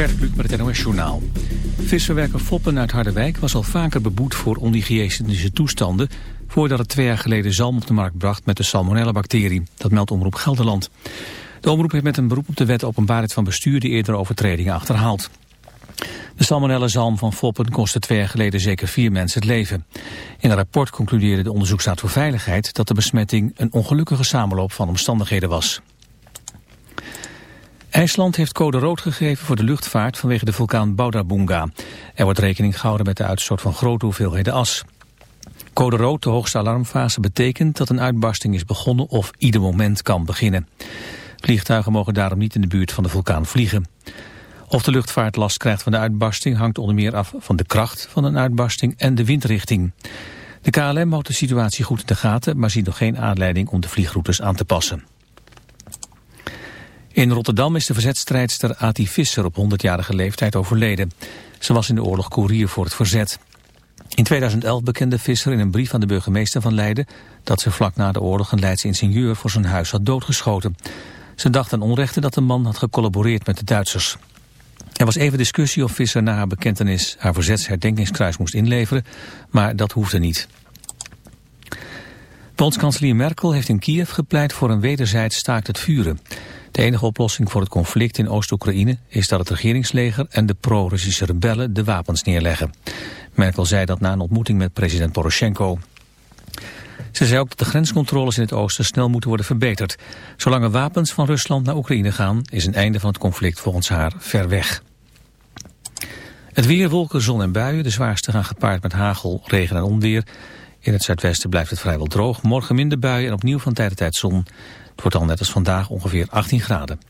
Gert met het NOS Journaal. Visserwerker Foppen uit Harderwijk was al vaker beboet voor onhygiënische toestanden... voordat het twee jaar geleden zalm op de markt bracht met de salmonella-bacterie. Dat meldt Omroep Gelderland. De omroep heeft met een beroep op de wet openbaarheid van bestuur... de eerdere overtredingen achterhaald. De salmonella-zalm van Foppen kostte twee jaar geleden zeker vier mensen het leven. In een rapport concludeerde de onderzoekstaat voor Veiligheid... dat de besmetting een ongelukkige samenloop van omstandigheden was. IJsland heeft code rood gegeven voor de luchtvaart vanwege de vulkaan Baudabunga. Er wordt rekening gehouden met de uitstoot van grote hoeveelheden as. Code rood, de hoogste alarmfase, betekent dat een uitbarsting is begonnen of ieder moment kan beginnen. Vliegtuigen mogen daarom niet in de buurt van de vulkaan vliegen. Of de luchtvaart last krijgt van de uitbarsting hangt onder meer af van de kracht van een uitbarsting en de windrichting. De KLM houdt de situatie goed in de gaten, maar ziet nog geen aanleiding om de vliegroutes aan te passen. In Rotterdam is de verzetstrijdster Ati Visser op 100-jarige leeftijd overleden. Ze was in de oorlog koerier voor het verzet. In 2011 bekende Visser in een brief aan de burgemeester van Leiden... dat ze vlak na de oorlog een Leidse ingenieur voor zijn huis had doodgeschoten. Ze dacht aan onrechte dat de man had gecollaboreerd met de Duitsers. Er was even discussie of Visser na haar bekentenis haar verzetsherdenkingskruis moest inleveren, maar dat hoefde niet. Bondskanselier Merkel heeft in Kiev gepleit voor een wederzijds staakt het vuren. De enige oplossing voor het conflict in Oost-Oekraïne is dat het regeringsleger en de pro-Russische rebellen de wapens neerleggen. Merkel zei dat na een ontmoeting met president Poroshenko. Ze zei ook dat de grenscontroles in het oosten snel moeten worden verbeterd. Zolang er wapens van Rusland naar Oekraïne gaan, is een einde van het conflict volgens haar ver weg. Het weer, wolken, zon en buien. De zwaarste gaan gepaard met hagel, regen en onweer. In het zuidwesten blijft het vrijwel droog. Morgen minder buien en opnieuw van tijd tot tijd zon. Het wordt al net als vandaag ongeveer 18 graden.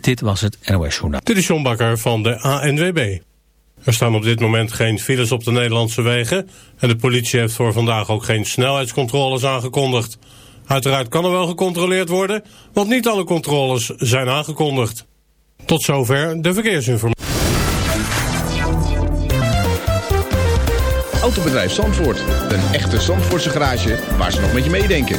Dit was het NOS Journaal. Dit is John Bakker van de ANWB. Er staan op dit moment geen files op de Nederlandse wegen... en de politie heeft voor vandaag ook geen snelheidscontroles aangekondigd. Uiteraard kan er wel gecontroleerd worden... want niet alle controles zijn aangekondigd. Tot zover de verkeersinformatie. Autobedrijf Zandvoort. Een echte Zandvoortse garage waar ze nog met je meedenken.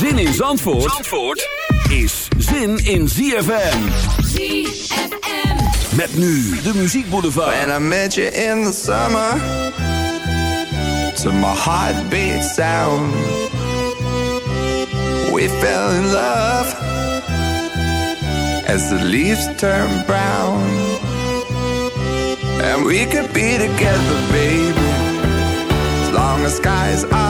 Zin in Zandvoort, Zandvoort is zin in ZFM. ZFM. Met nu de muziekboulevard. When I met you in the summer To my heartbeat sound We fell in love As the leaves turn brown And we could be together, baby As long as skies are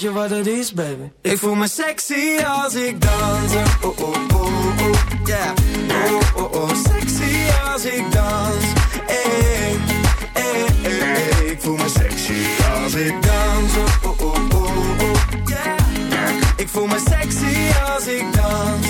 Weet je wat baby? Ik voel me sexy als ik dans. Oh, oh, oh, oh, yeah. Oh, oh, oh, sexy als ik dans. Hey, hey, hey, hey. Ik voel me sexy als ik dans. Oh, oh, oh, oh, yeah. Ik voel me sexy als ik dans.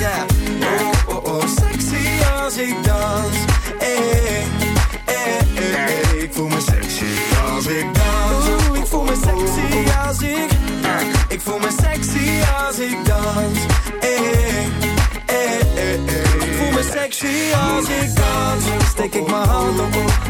yeah. Oh, oh, oh, sexy als ik dans. Hey, hey, hey, hey. Ik voel me sexy als ik dans. Oeh, ik voel me sexy als ik... Ik voel me sexy als ik dans. Hey, hey. Ik voel me sexy als ik dans. Steek ik mijn hand op,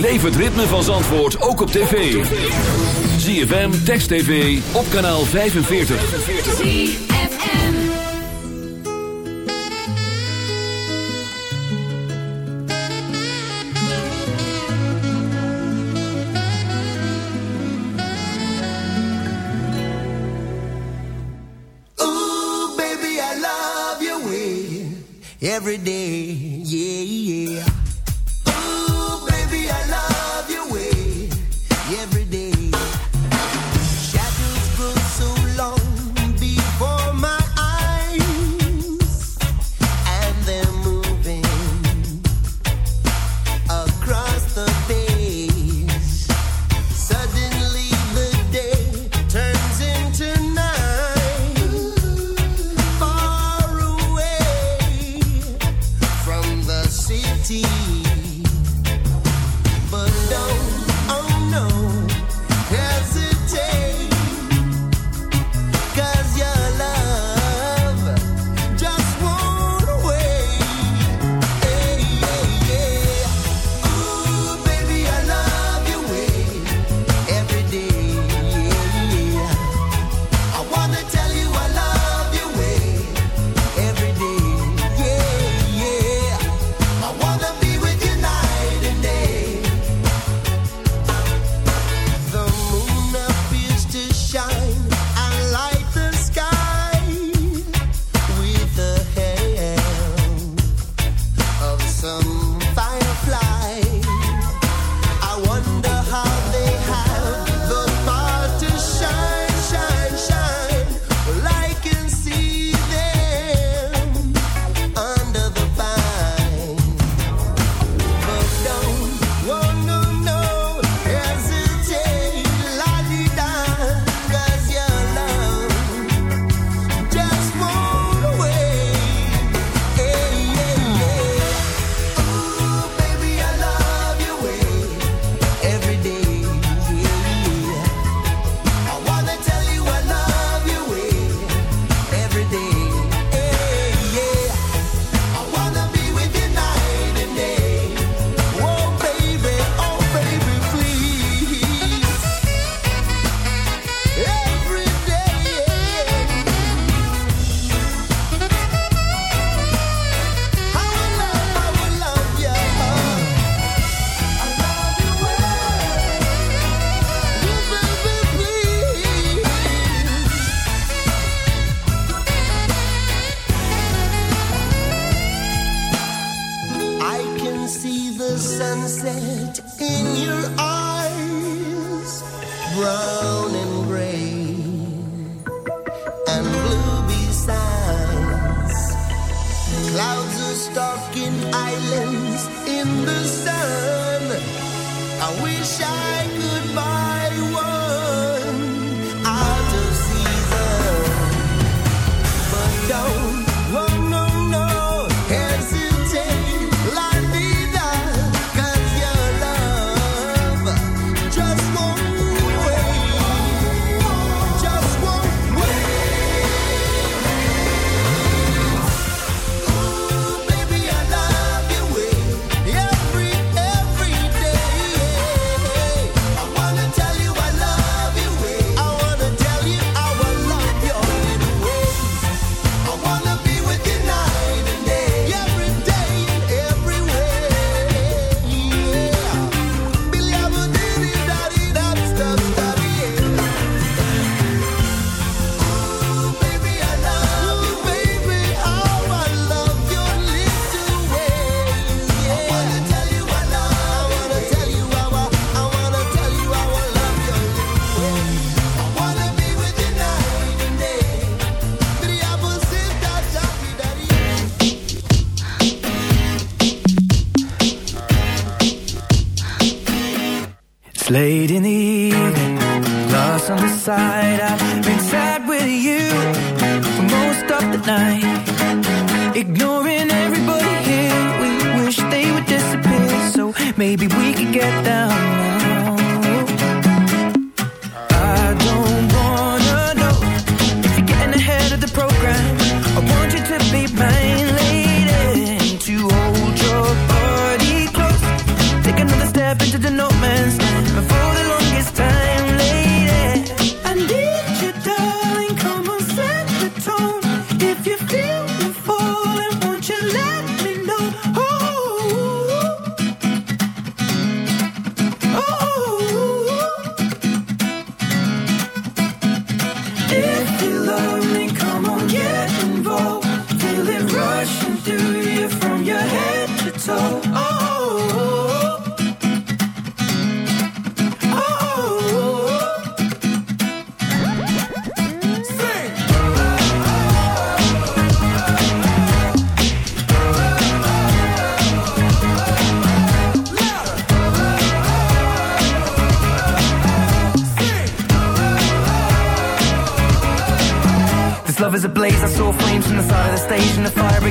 Beleef het ritme van Zandvoort ook op tv. ZFM, Text TV, op kanaal 45. ZFM baby, I love your. Every.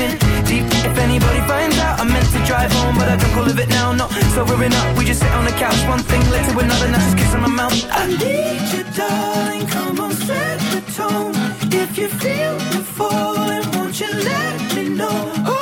I'm deep. If anybody finds out, I meant to drive home, but I don't call it now. Not sobering up, we just sit on the couch. One thing led to another, now just kissing my mouth. I need you, darling. Come on, set the tone. If you feel the falling, won't you let me know?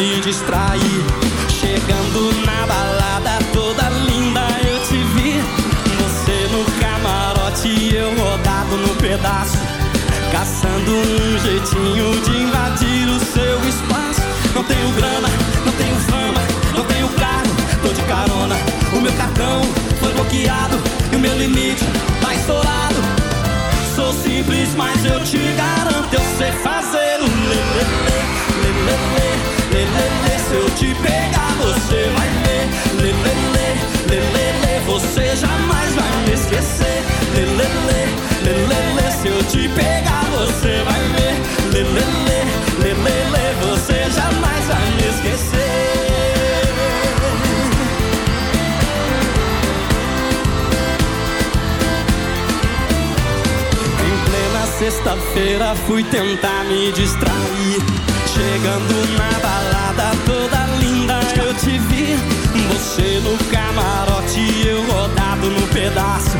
me distrai. sexta-feira fui tentar me distrair. Chegando na balada toda linda eu te vi. Você no camarote, eu rodado no pedaço.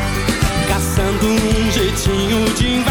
Caçando um jeitinho de invadir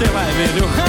另外，为了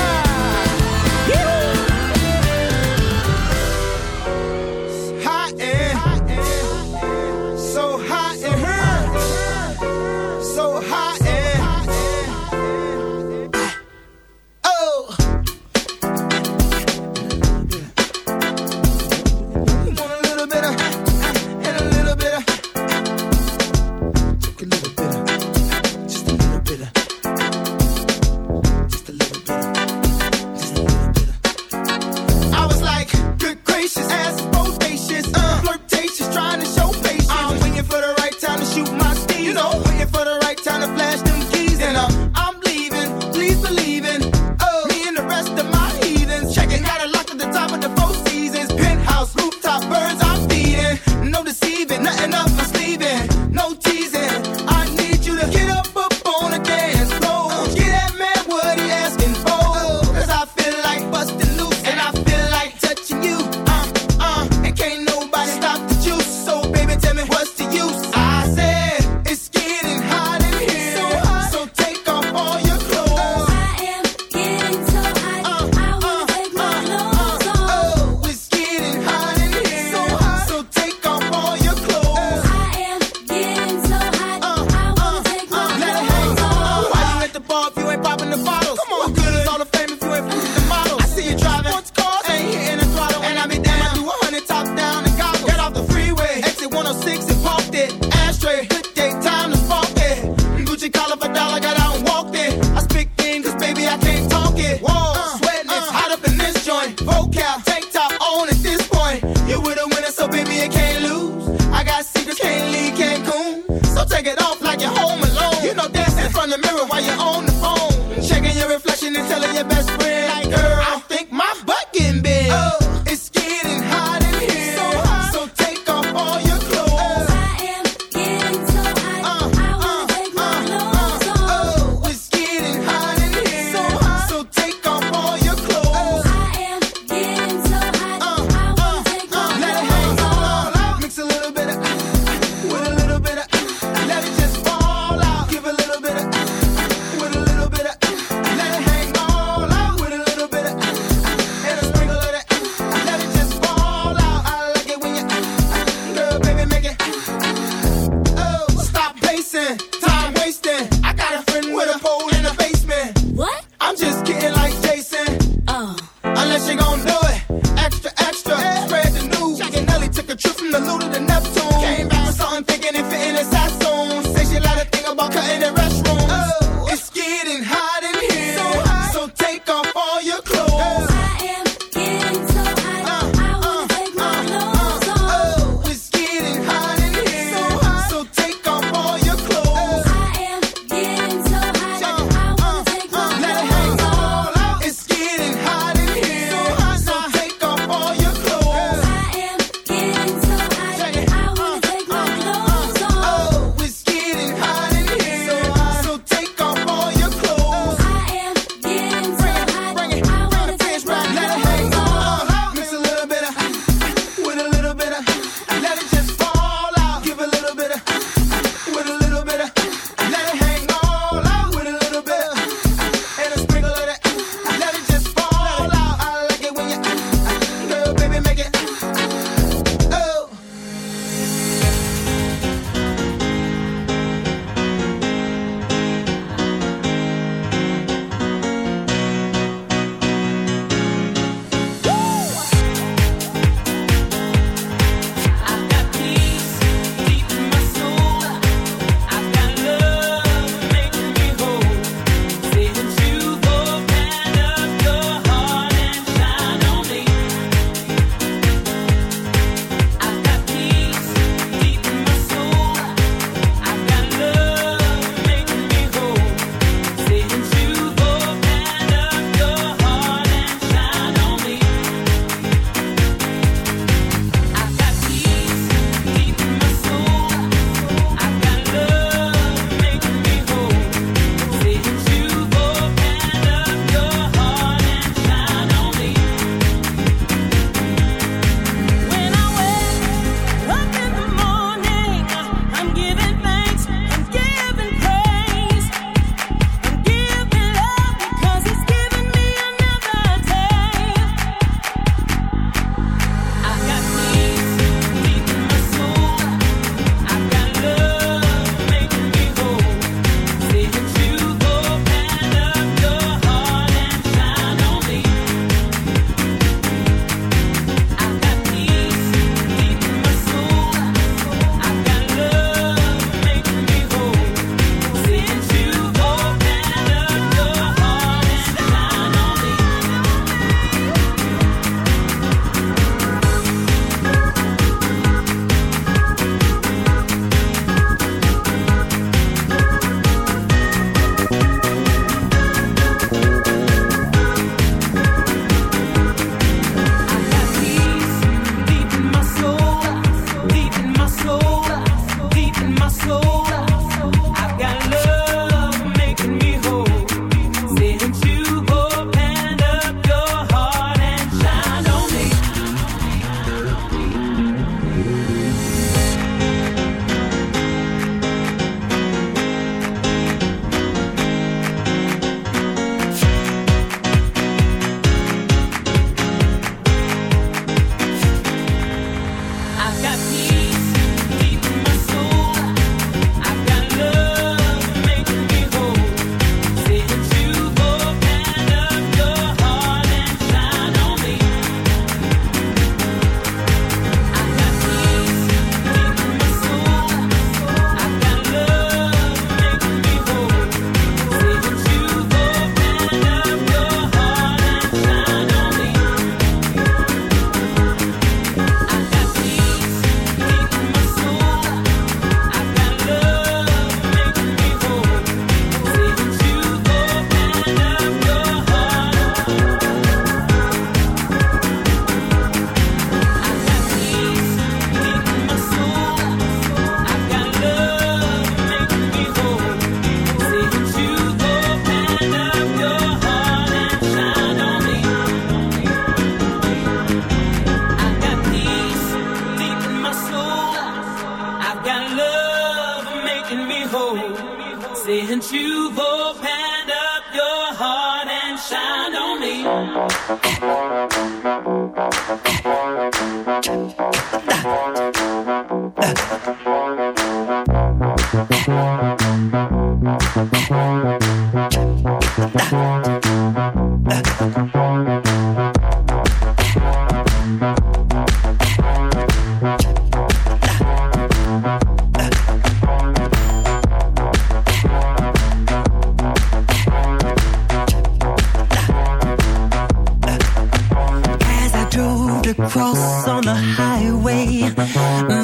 highway.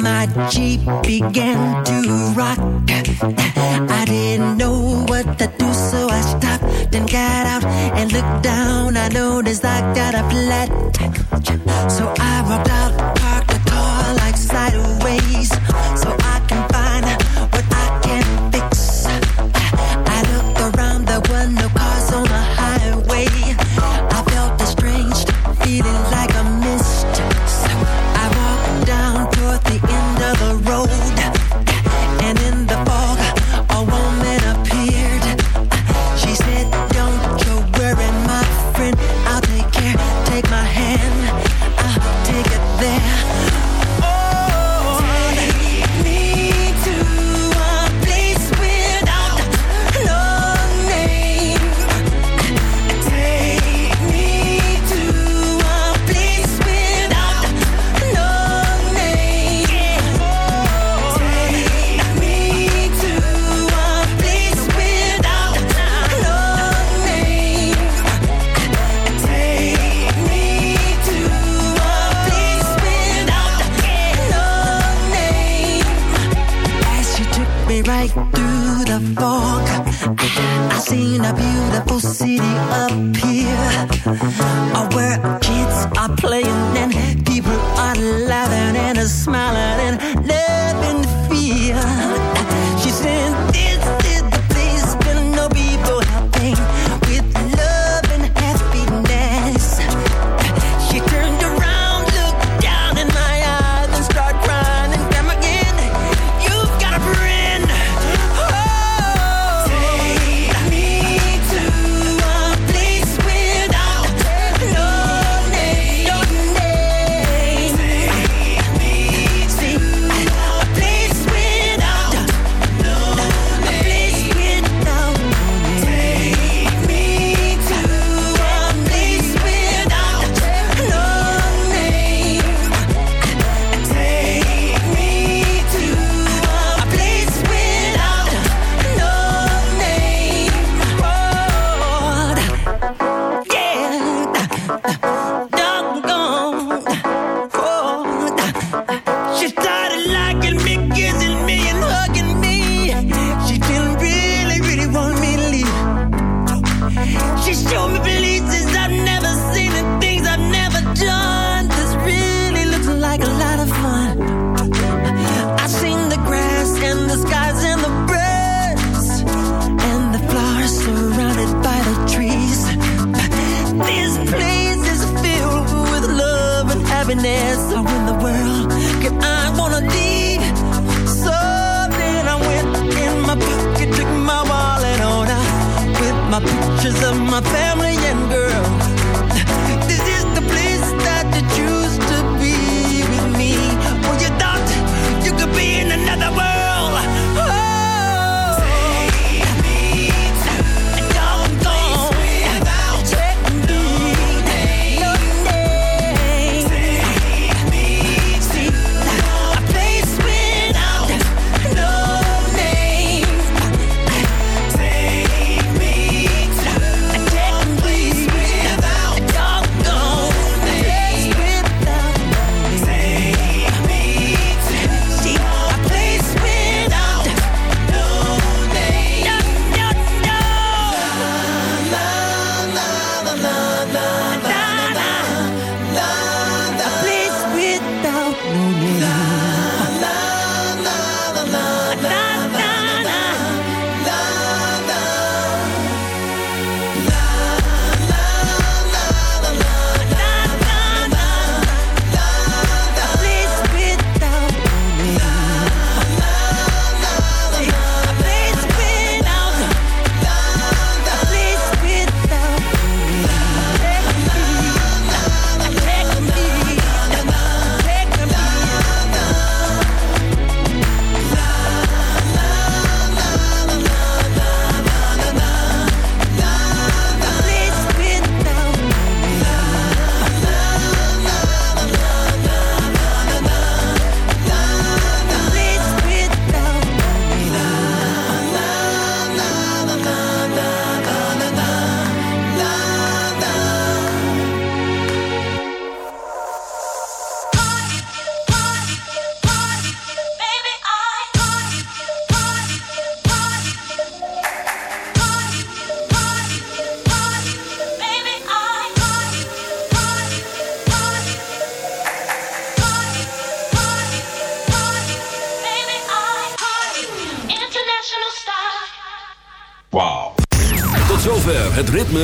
My Jeep began to rock. I didn't know what to do, so I stopped and got out and looked down. I noticed I got a flat. So I walked out